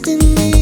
destiny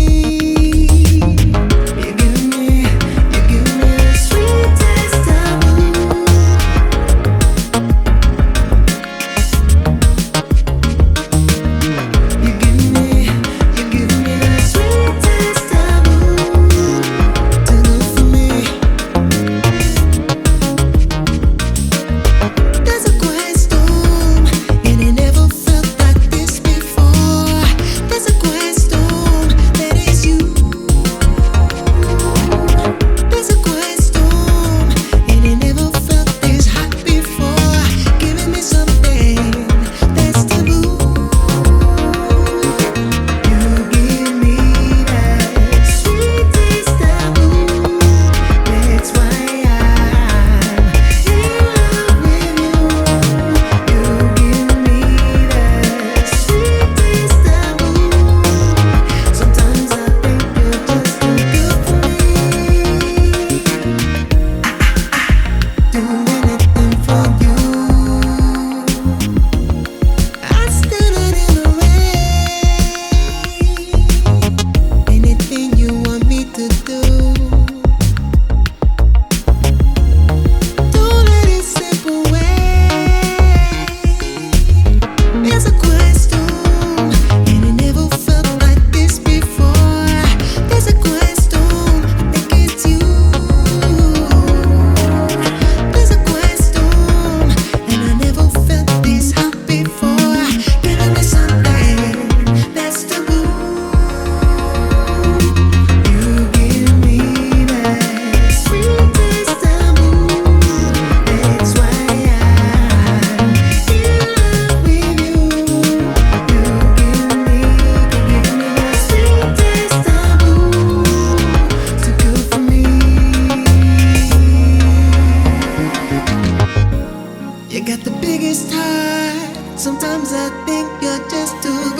Sometimes I think you're just too